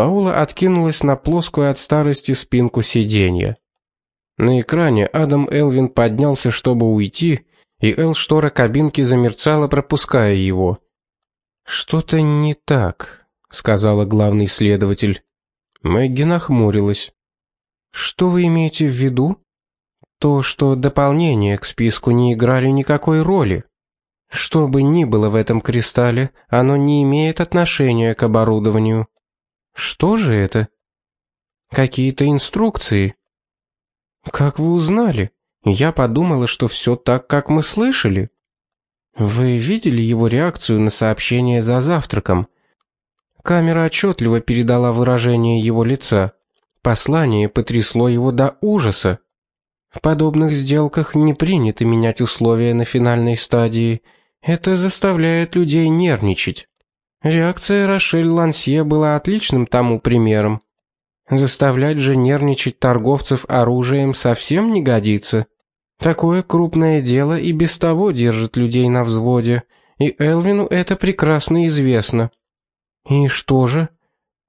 Паула откинулась на плоскую от старости спинку сиденья. На экране Адам Элвин поднялся, чтобы уйти, и Эл-штора кабинки замерцала, пропуская его. Что-то не так, сказала главный следователь. Мэгги нахмурилась. Что вы имеете в виду? То, что дополнения к списку не играли никакой роли. Что бы ни было в этом кристалле, оно не имеет отношения к оборудованию. Что же это? Какие-то инструкции. Как вы узнали? Я подумала, что все так, как мы слышали. Вы видели его реакцию на сообщение за завтраком? Камера отчетливо передала выражение его лица. Послание потрясло его до ужаса. В подобных сделках не принято менять условия на финальной стадии. Это заставляет людей нервничать. Реакция Рошель Лансье была отличным тому примером. Заставлять же нервничать торговцев оружием совсем не годится. Такое крупное дело и без того держит людей на взводе, и Элвину это прекрасно известно. И что же?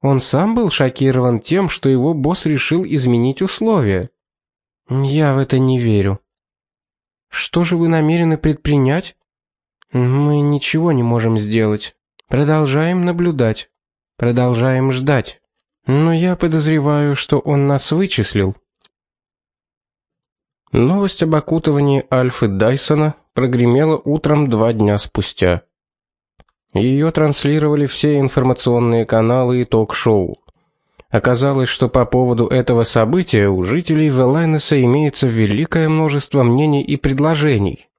Он сам был шокирован тем, что его босс решил изменить условия. Я в это не верю. Что же вы намерены предпринять? Мы ничего не можем сделать. Продолжаем наблюдать. Продолжаем ждать. Но я подозреваю, что он нас вычислил. Новость об окутывании Альфы Дайсона прогремела утром два дня спустя. Ее транслировали все информационные каналы и ток-шоу. Оказалось, что по поводу этого события у жителей Велайнеса имеется великое множество мнений и предложений.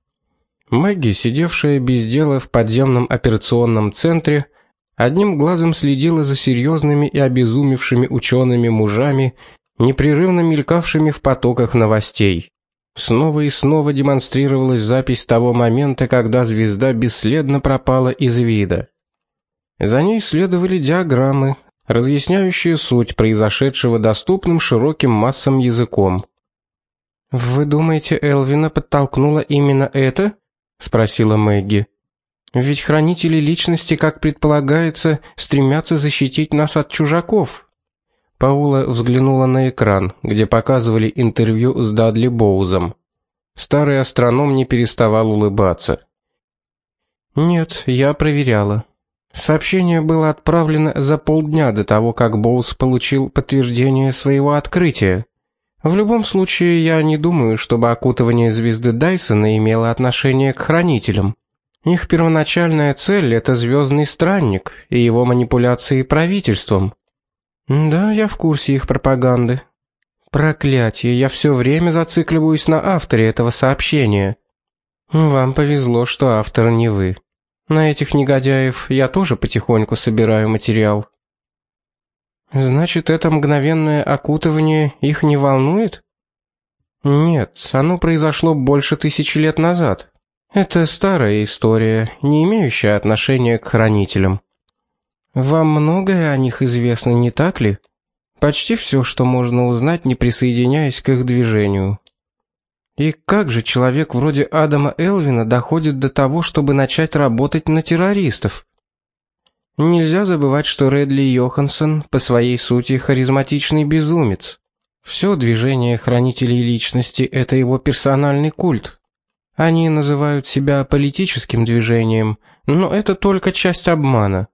Мэгги, сидевшая без дела в подземном операционном центре, одним глазом следила за серьезными и обезумевшими учеными мужами, непрерывно мелькавшими в потоках новостей. Снова и снова демонстрировалась запись того момента, когда звезда бесследно пропала из вида. За ней следовали диаграммы, разъясняющие суть произошедшего доступным широким массам языком. Вы думаете, Элвина подтолкнула именно это? Спросила Мэгги. Ведь хранители личности, как предполагается, стремятся защитить нас от чужаков. Паула взглянула на экран, где показывали интервью с Дадли Боузом. Старый астроном не переставал улыбаться. Нет, я проверяла. Сообщение было отправлено за полдня до того, как Боуз получил подтверждение своего открытия. В любом случае, я не думаю, чтобы окутывание звезды Дайсона имело отношение к хранителям. Их первоначальная цель это звездный странник и его манипуляции правительством. Да, я в курсе их пропаганды. Проклятие, я все время зацикливаюсь на авторе этого сообщения. Вам повезло, что автор не вы. На этих негодяев я тоже потихоньку собираю материал. Значит, это мгновенное окутывание их не волнует? Нет, оно произошло больше тысячи лет назад. Это старая история, не имеющая отношения к хранителям. Вам многое о них известно, не так ли? Почти все, что можно узнать, не присоединяясь к их движению. И как же человек вроде Адама Элвина доходит до того, чтобы начать работать на террористов? Нельзя забывать, что Редли Йоханссон по своей сути харизматичный безумец. Все движение хранителей личности это его персональный культ. Они называют себя политическим движением, но это только часть обмана.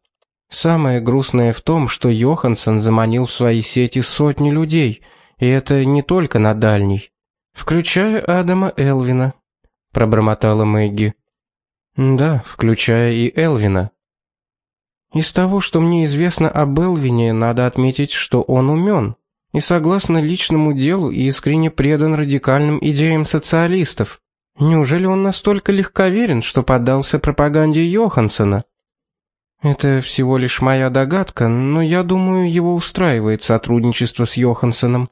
Самое грустное в том, что Йоханссон заманил в свои сети сотни людей, и это не только на дальний, включая Адама Элвина, пробормотала Мэгги. Да, включая и Элвина. Из того, что мне известно об Элвине, надо отметить, что он умен и согласно личному делу искренне предан радикальным идеям социалистов. Неужели он настолько легковерен, что поддался пропаганде Йоханссона? Это всего лишь моя догадка, но я думаю, его устраивает сотрудничество с Йоханссоном.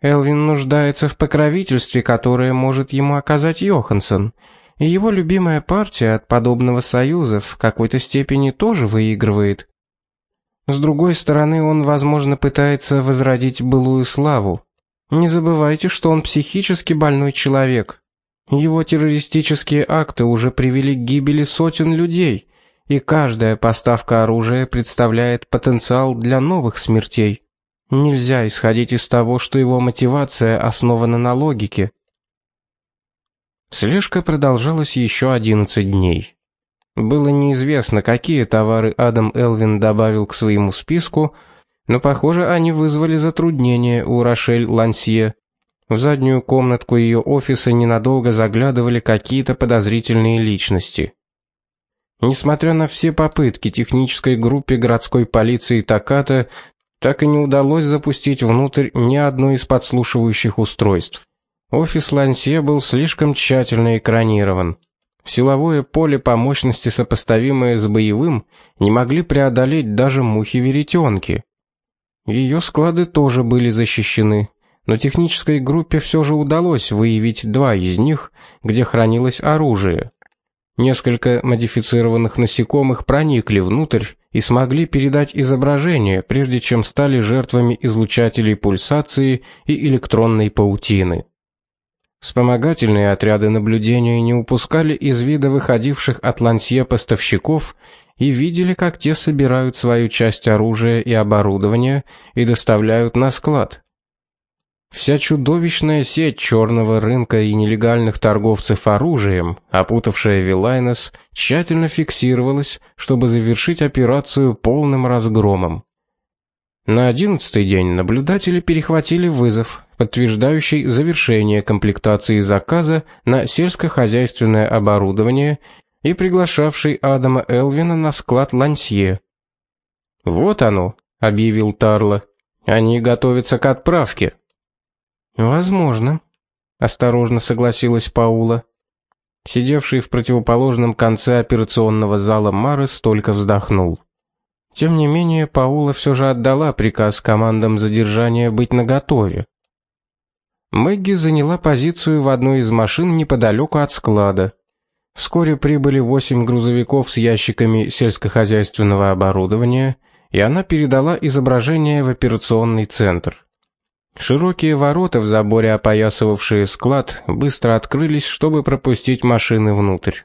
Элвин нуждается в покровительстве, которое может ему оказать Йоханссон, и его любимая партия от подобного союза в какой-то степени тоже выигрывает. С другой стороны, он, возможно, пытается возродить былую славу. Не забывайте, что он психически больной человек. Его террористические акты уже привели к гибели сотен людей, и каждая поставка оружия представляет потенциал для новых смертей. Нельзя исходить из того, что его мотивация основана на логике. Слежка продолжалась еще 11 дней. Было неизвестно, какие товары Адам Элвин добавил к своему списку, но, похоже, они вызвали затруднения у Рошель Лансье. В заднюю комнатку ее офиса ненадолго заглядывали какие-то подозрительные личности. Несмотря на все попытки технической группе городской полиции Таката, так и не удалось запустить внутрь ни одно из подслушивающих устройств. Офис Лансье был слишком тщательно экранирован. Силовое поле по мощности, сопоставимое с боевым, не могли преодолеть даже мухи-веретенки. Ее склады тоже были защищены, но технической группе все же удалось выявить два из них, где хранилось оружие. Несколько модифицированных насекомых проникли внутрь и смогли передать изображение, прежде чем стали жертвами излучателей пульсации и электронной паутины. Вспомогательные отряды наблюдения не упускали из вида выходивших от Лансье поставщиков и видели, как те собирают свою часть оружия и оборудования и доставляют на склад. Вся чудовищная сеть черного рынка и нелегальных торговцев оружием, опутавшая Вилайнес, тщательно фиксировалась, чтобы завершить операцию полным разгромом. На одиннадцатый день наблюдатели перехватили вызов, подтверждающий завершение комплектации заказа на сельскохозяйственное оборудование и приглашавший Адама Элвина на склад Лансье. «Вот оно», — объявил Тарло. «Они готовятся к отправке». Возможно, осторожно согласилась Паула. Сидевший в противоположном конце операционного зала Марес только вздохнул. Тем не менее, Паула все же отдала приказ командам задержания быть наготове. Мэгги заняла позицию в одной из машин неподалеку от склада. Вскоре прибыли восемь грузовиков с ящиками сельскохозяйственного оборудования, и она передала изображение в операционный центр. Широкие ворота в заборе, опоясывавшие склад, быстро открылись, чтобы пропустить машины внутрь.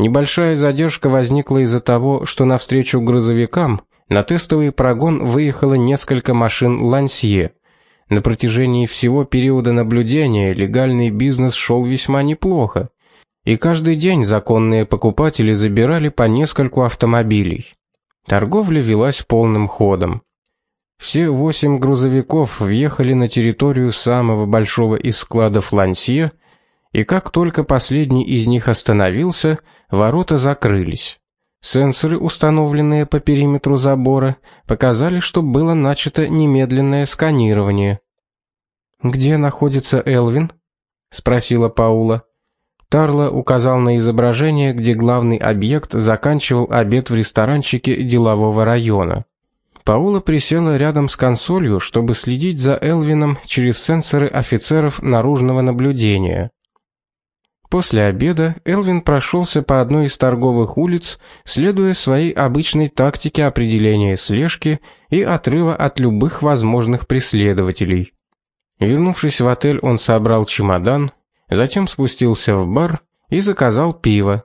Небольшая задержка возникла из-за того, что навстречу грузовикам на тестовый прогон выехало несколько машин Лансье. На протяжении всего периода наблюдения легальный бизнес шел весьма неплохо, и каждый день законные покупатели забирали по нескольку автомобилей. Торговля велась полным ходом. Все восемь грузовиков въехали на территорию самого большого из складов Лансье, и как только последний из них остановился, ворота закрылись. Сенсоры, установленные по периметру забора, показали, что было начато немедленное сканирование. Где находится Элвин? спросила Паула. Тарло указал на изображение, где главный объект заканчивал обед в ресторанчике делового района. Паула присела рядом с консолью, чтобы следить за Элвином через сенсоры офицеров наружного наблюдения. После обеда Элвин прошелся по одной из торговых улиц, следуя своей обычной тактике определения слежки и отрыва от любых возможных преследователей. Вернувшись в отель, он собрал чемодан, затем спустился в бар и заказал пиво.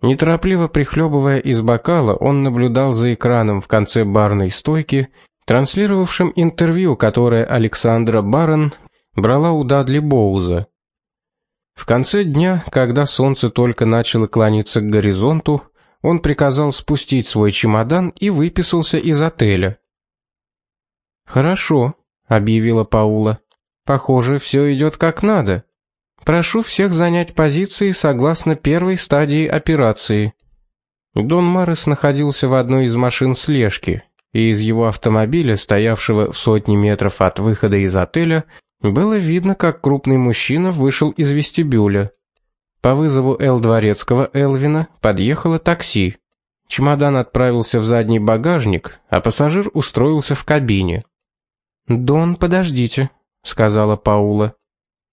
Неторопливо прихлебывая из бокала, он наблюдал за экраном в конце барной стойки, транслировавшим интервью, которое Александра Барон брала у Дадли Боуза. В конце дня, когда солнце только начало клониться к горизонту, он приказал спустить свой чемодан и выписался из отеля. «Хорошо», — объявила Паула. «Похоже, все идет как надо». Прошу всех занять позиции согласно первой стадии операции. Дон Марес находился в одной из машин слежки, и из его автомобиля, стоявшего в сотни метров от выхода из отеля, было видно, как крупный мужчина вышел из вестибюля. По вызову Эл Дворецкого Элвина подъехало такси. Чемодан отправился в задний багажник, а пассажир устроился в кабине. "Дон, подождите", сказала Паула.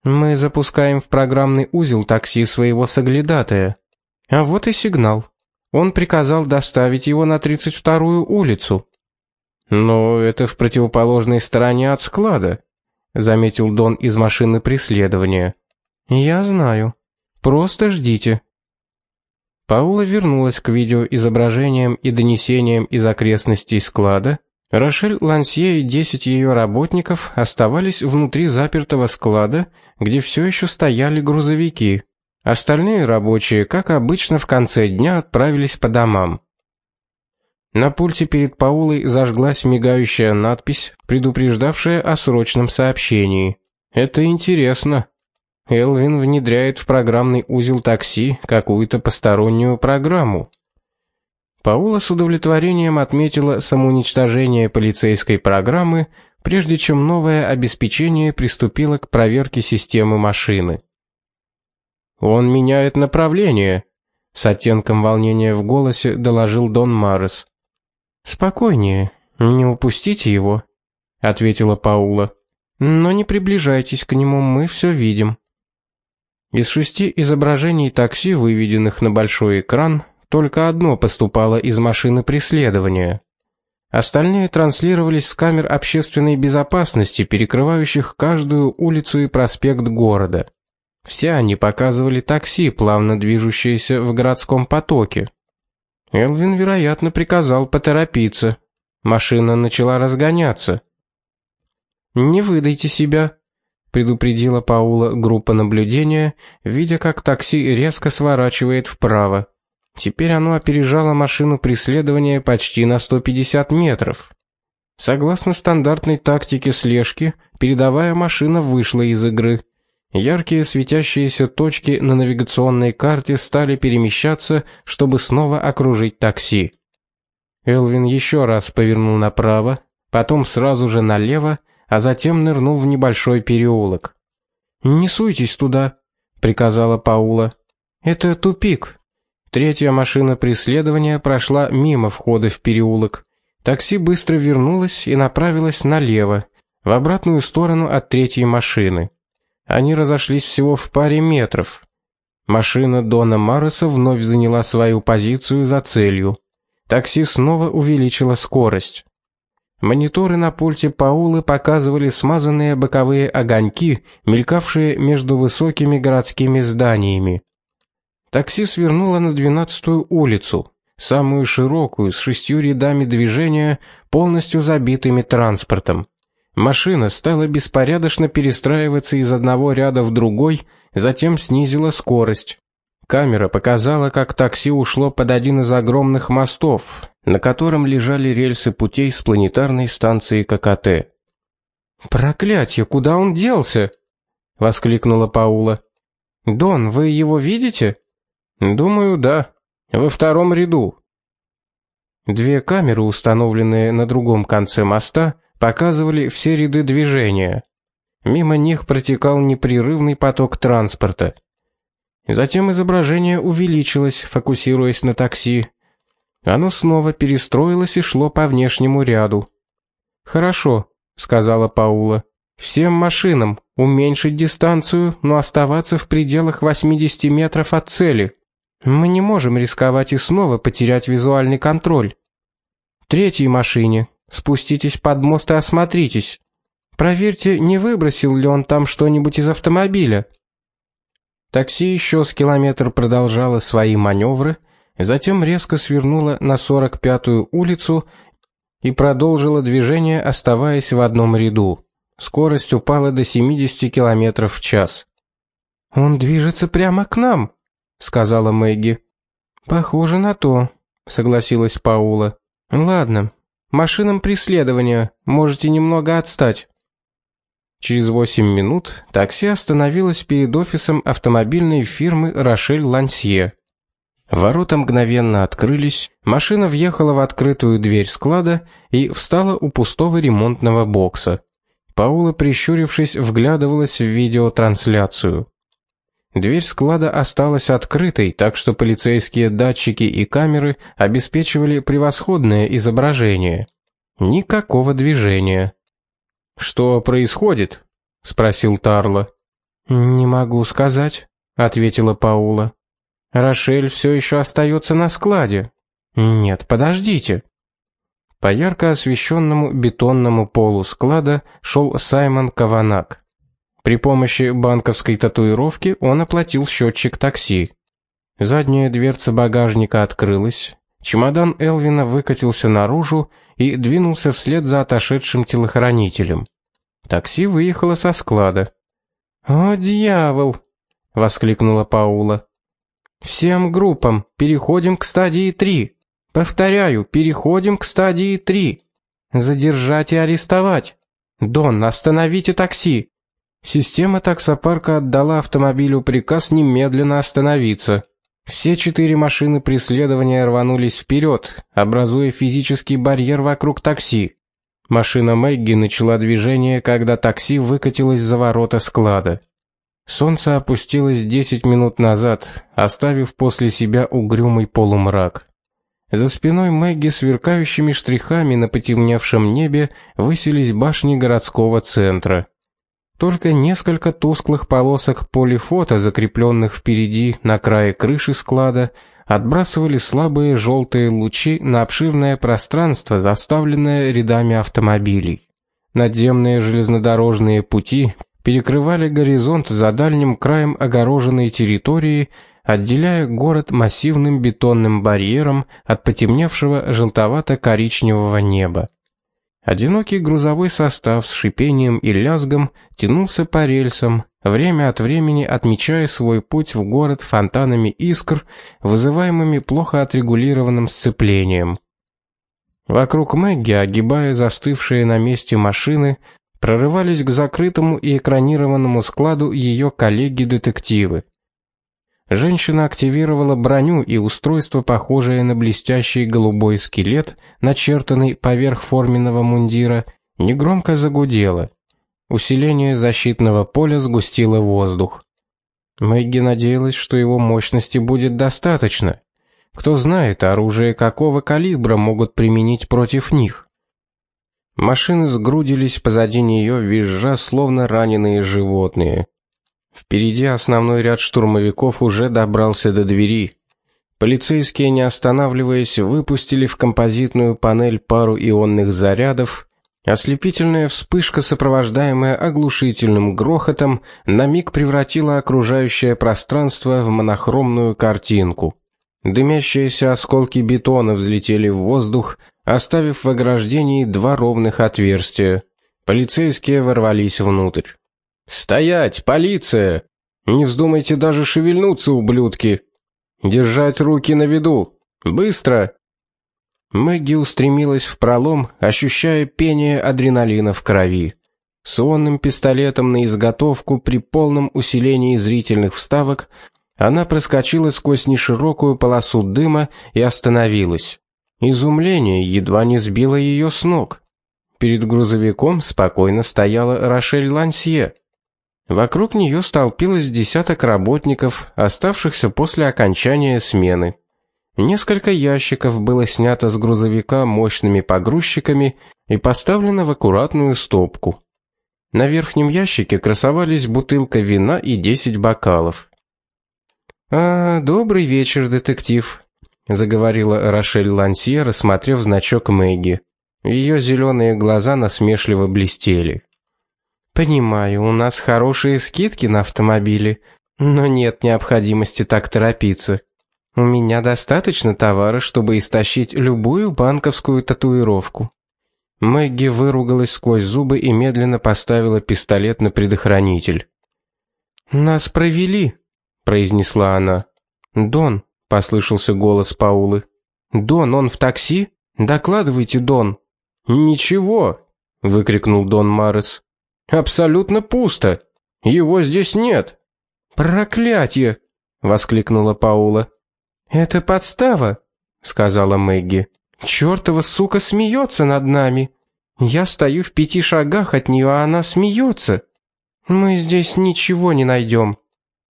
Мы запускаем в программный узел такси своего соглядатая. А вот и сигнал. Он приказал доставить его на 32-ю улицу. Но это в противоположной стороне от склада, заметил Дон из машины преследования. Я знаю. Просто ждите. Паула вернулась к видеоизображениям и донесениям из окрестностей склада. Рошель Лансье и 10 ее работников оставались внутри запертого склада, где все еще стояли грузовики. Остальные рабочие, как обычно, в конце дня отправились по домам. На пульте перед Паулой зажглась мигающая надпись, предупреждавшая о срочном сообщении. Это интересно. Элвин внедряет в программный узел такси какую-то постороннюю программу. Паула с удовлетворением отметила самоуничтожение полицейской программы, прежде чем новое обеспечение приступило к проверке системы машины. Он меняет направление, с оттенком волнения в голосе доложил Дон Марес. Спокойнее, не упустите его, ответила Паула. Но не приближайтесь к нему, мы все видим. Из шести изображений такси, выведенных на большой экран, только одно поступало из машины преследования. Остальные транслировались с камер общественной безопасности, перекрывающих каждую улицу и проспект города. Все они показывали такси, плавно движущиеся в городском потоке. Элвин, вероятно, приказал поторопиться. Машина начала разгоняться. Не выдайте себя, предупредила Паула группа наблюдения, видя, как такси резко сворачивает вправо. Теперь оно опережало машину преследования почти на 150 метров. Согласно стандартной тактике слежки, передовая машина вышла из игры. Яркие светящиеся точки на навигационной карте стали перемещаться, чтобы снова окружить такси. Элвин еще раз повернул направо, потом сразу же налево, а затем нырнул в небольшой переулок. "Не суйтесь туда", приказала Паула. "Это тупик". Третья машина преследования прошла мимо входа в переулок. Такси быстро вернулось и направилось налево, в обратную сторону от третьей машины. Они разошлись всего в паре метров. Машина Дона Марреса вновь заняла свою позицию за целью. Такси снова увеличило скорость. Мониторы на пульте Паулы показывали смазанные боковые огоньки, мелькавшие между высокими городскими зданиями. Такси свернуло на 12-ю улицу, самую широкую, с шестью рядами движения, полностью забитыми транспортом. Машина стала беспорядочно перестраиваться из одного ряда в другой, затем снизила скорость. Камера показала, как такси ушло под один из огромных мостов, на котором лежали рельсы путей с планетарной станции ККТ. Проклятье, куда он делся? воскликнула Паула. Дон, вы его видите? Думаю, да. Во втором ряду. Две камеры, установленные на другом конце моста, показывали все ряды движения. Мимо них протекал непрерывный поток транспорта. Затем изображение увеличилось, фокусируясь на такси. Оно снова перестроилось и шло по внешнему ряду. "Хорошо", сказала Паула. "Всем машинам уменьшить дистанцию, но оставаться в пределах 80 метров от цели. Мы не можем рисковать и снова потерять визуальный контроль. Третьей машине Спуститесь под мост и осмотритесь. Проверьте, не выбросил ли он там что-нибудь из автомобиля. Такси еще с километр продолжало свои маневры, затем резко свернуло на 45-ю улицу и продолжило движение, оставаясь в одном ряду. Скорость упала до 70 километров в час. Он движется прямо к нам, сказала Мэгги. Похоже на то, согласилась Паула. Ладно, Машинам преследования, можете немного отстать. Через 8 минут такси остановилось перед офисом автомобильной фирмы Рошель Лансье. Ворота мгновенно открылись, машина въехала в открытую дверь склада и встала у пустого ремонтного бокса. Паула, прищурившись, вглядывалась в видеотрансляцию. Дверь склада осталась открытой, так что полицейские датчики и камеры обеспечивали превосходное изображение. Никакого движения. Что происходит? спросил Тарло. Не могу сказать, ответила Паула. Рошель все еще остается на складе. Нет, подождите. По ярко освещенному бетонному полу склада шел Саймон Каванак. При помощи банковской татуировки он оплатил счетчик такси. Задняя дверца багажника открылась, чемодан Элвина выкатился наружу и двинулся вслед за отошедшим телохранителем. Такси выехало со склада. "О, дьявол!" воскликнула Паула. "Всем группам переходим к стадии 3. Повторяю, переходим к стадии 3. Задержать и арестовать. Дон, остановите такси. Система таксопарка отдала автомобилю приказ немедленно остановиться. Все четыре машины преследования рванулись вперед, образуя физический барьер вокруг такси. Машина Мэгги начала движение, когда такси выкатилось за ворота склада. Солнце опустилось 10 минут назад, оставив после себя угрюмый полумрак. За спиной Мэгги сверкающими штрихами на потемневшем небе высились башни городского центра. Только несколько тусклых полосок полифота, закрепленных впереди на крае крыши склада, отбрасывали слабые желтые лучи на обширное пространство, заставленное рядами автомобилей. Надземные железнодорожные пути перекрывали горизонт за дальним краем огороженной территории, отделяя город массивным бетонным барьером от потемневшего желтовато-коричневого неба. Одинокий грузовой состав с шипением и лязгом тянулся по рельсам, время от времени отмечая свой путь в город фонтанами искр, вызываемыми плохо отрегулированным сцеплением. Вокруг Мэгги, огибая застывшие на месте машины, прорывались к закрытому и экранированному складу ее коллеги-детективы. Женщина активировала броню и устройство, похожее на блестящий голубой скелет, начертанный поверх форменного мундира, негромко загудело. Усиление защитного поля сгустило воздух. Мэгги надеялась, что его мощности будет достаточно. Кто знает, оружие какого калибра могут применить против них. Машины сгрудились позади нее, визжа словно раненые животные. Впереди основной ряд штурмовиков уже добрался до двери. Полицейские, не останавливаясь, выпустили в композитную панель пару ионных зарядов. Ослепительная вспышка, сопровождаемая оглушительным грохотом, на миг превратила окружающее пространство в монохромную картинку. Дымящиеся осколки бетона взлетели в воздух, оставив в ограждении два ровных отверстия. Полицейские ворвались внутрь. Стоять, полиция! Не вздумайте даже шевельнуться, ублюдки. Держать руки на виду. Быстро. Мэгги устремилась в пролом, ощущая пение адреналина в крови. С онным пистолетом на изготовку при полном усилении зрительных вставок она проскочила сквозь неширокую полосу дыма и остановилась. Изумление едва не сбило ее с ног. Перед грузовиком спокойно стояла Рошель Лансье. Вокруг нее столпилось десяток работников, оставшихся после окончания смены. Несколько ящиков было снято с грузовика мощными погрузчиками и поставлено в аккуратную стопку. На верхнем ящике красовались бутылка вина и 10 бокалов. «А, добрый вечер, детектив», — заговорила Рошель Лансье, рассмотрев значок Мэгги. Ее зеленые глаза насмешливо блестели. Понимаю, у нас хорошие скидки на автомобили, но нет необходимости так торопиться. У меня достаточно товара, чтобы истощить любую банковскую татуировку. Мэгги выругалась сквозь зубы и медленно поставила пистолет на предохранитель. Нас провели, произнесла она. Дон, послышался голос Паулы. Дон, он в такси? Докладывайте, Дон. Ничего, выкрикнул Дон Марес. Абсолютно пусто. Его здесь нет. Проклятие, воскликнула Паула. Это подстава, сказала Мэгги. Чёртова сука смеется над нами. Я стою в пяти шагах от нее, а она смеется. Мы здесь ничего не найдем.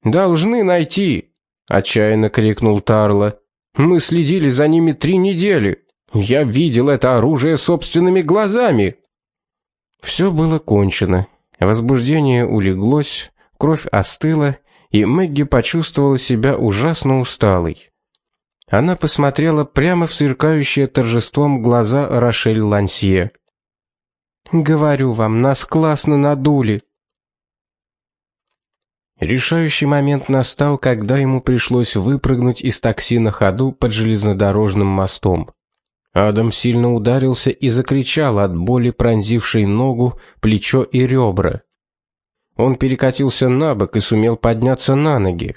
Должны найти, отчаянно крикнул Тарла. Мы следили за ними три недели. Я видел это оружие собственными глазами. Все было кончено. Возбуждение улеглось, кровь остыла, и Мэгги почувствовала себя ужасно усталой. Она посмотрела прямо в сверкающие торжеством глаза Рошель Лансье. Говорю вам, нас классно надули. Решающий момент настал, когда ему пришлось выпрыгнуть из такси на ходу под железнодорожным мостом. Адам сильно ударился и закричал от боли, пронзившей ногу, плечо и ребра. Он перекатился на бок и сумел подняться на ноги.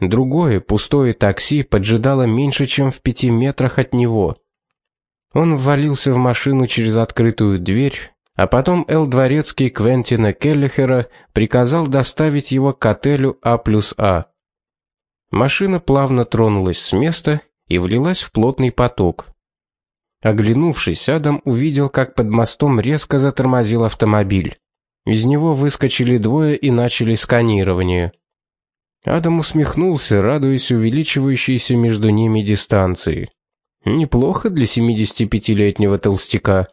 Другое пустое такси поджидало меньше, чем в пяти метрах от него. Он ввалился в машину через открытую дверь а потом Эл Дворецкий Квентина Келлихера приказал доставить его к отелю А плюс А. Машина плавно тронулась с места и влилась в плотный поток. Оглянувшись, Адам увидел, как под мостом резко затормозил автомобиль. Из него выскочили двое и начали сканирование. Адам усмехнулся, радуясь увеличивающейся между ними дистанции. Неплохо для 75-летнего толстяка.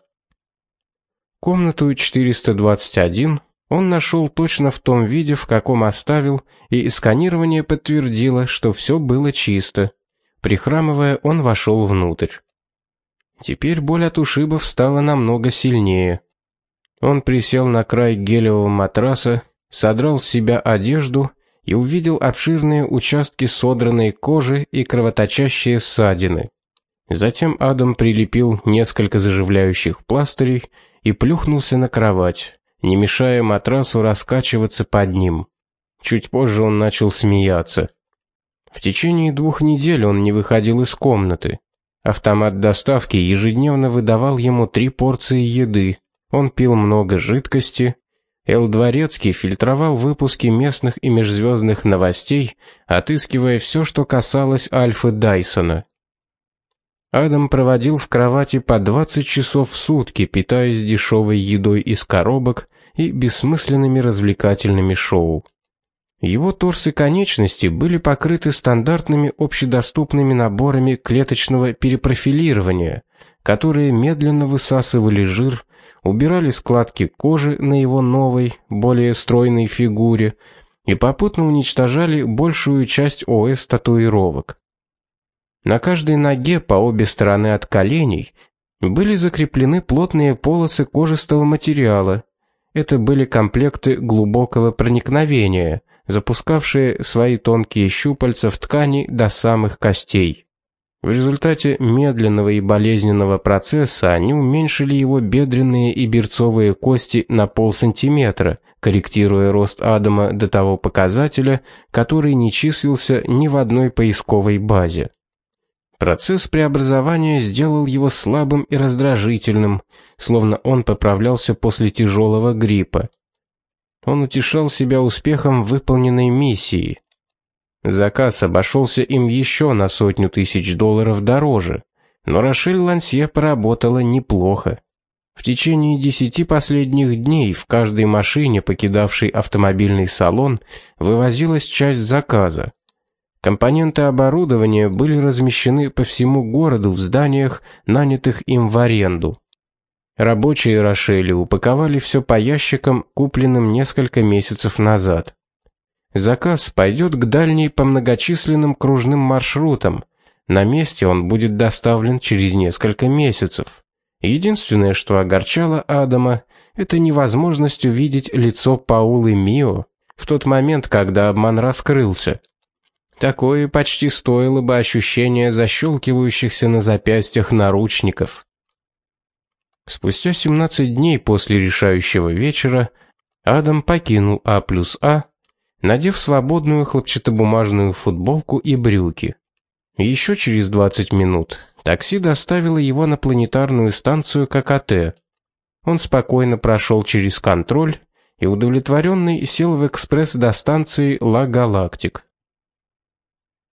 Комнату 421 он нашел точно в том виде, в каком оставил, и сканирование подтвердило, что все было чисто. Прихрамывая, он вошел внутрь. Теперь боль от ушибов стала намного сильнее. Он присел на край гелевого матраса, содрал с себя одежду и увидел обширные участки содранной кожи и кровоточащие ссадины. Затем Адам прилепил несколько заживляющих пластырей и плюхнулся на кровать, не мешая матрасу раскачиваться под ним. Чуть позже он начал смеяться. В течение двух недель он не выходил из комнаты. Автомат доставки ежедневно выдавал ему три порции еды. Он пил много жидкости. Эл Дворецкий фильтровал выпуски местных и межзвездных новостей, отыскивая все, что касалось Альфы Дайсона. Адам проводил в кровати по 20 часов в сутки, питаясь дешевой едой из коробок и бессмысленными развлекательными шоу. Его торс и конечности были покрыты стандартными общедоступными наборами клеточного перепрофилирования, которые медленно высасывали жир, убирали складки кожи на его новой, более стройной фигуре и попутно уничтожали большую часть ОС татуировок. На каждой ноге по обе стороны от коленей были закреплены плотные полосы кожистого материала. Это были комплекты глубокого проникновения, запускавшие свои тонкие щупальца в ткани до самых костей. В результате медленного и болезненного процесса они уменьшили его бедренные и берцовые кости на полсантиметра, корректируя рост Адама до того показателя, который не числился ни в одной поисковой базе. Процесс преобразования сделал его слабым и раздражительным, словно он поправлялся после тяжелого гриппа. Он утешал себя успехом выполненной миссии. Заказ обошелся им еще на сотню тысяч долларов дороже, но Рошель Лансье поработала неплохо. В течение десяти последних дней в каждой машине, покидавшей автомобильный салон, вывозилась часть заказа. Компоненты оборудования были размещены по всему городу в зданиях, нанятых им в аренду. Рабочие Рошели упаковали все по ящикам, купленным несколько месяцев назад. Заказ пойдет к дальней по многочисленным кружным маршрутам. На месте он будет доставлен через несколько месяцев. Единственное, что огорчало Адама, это невозможность увидеть лицо Паулы Мио в тот момент, когда обман раскрылся. Такое почти стоило бы ощущения защелкивающихся на запястьях наручников. Спустя 17 дней после решающего вечера Адам покинул А плюс А, надев свободную хлопчатобумажную футболку и брюки. Еще через 20 минут такси доставило его на планетарную станцию ККТ. Он спокойно прошел через контроль и удовлетворенный сел в экспресс до станции Ла Галактик.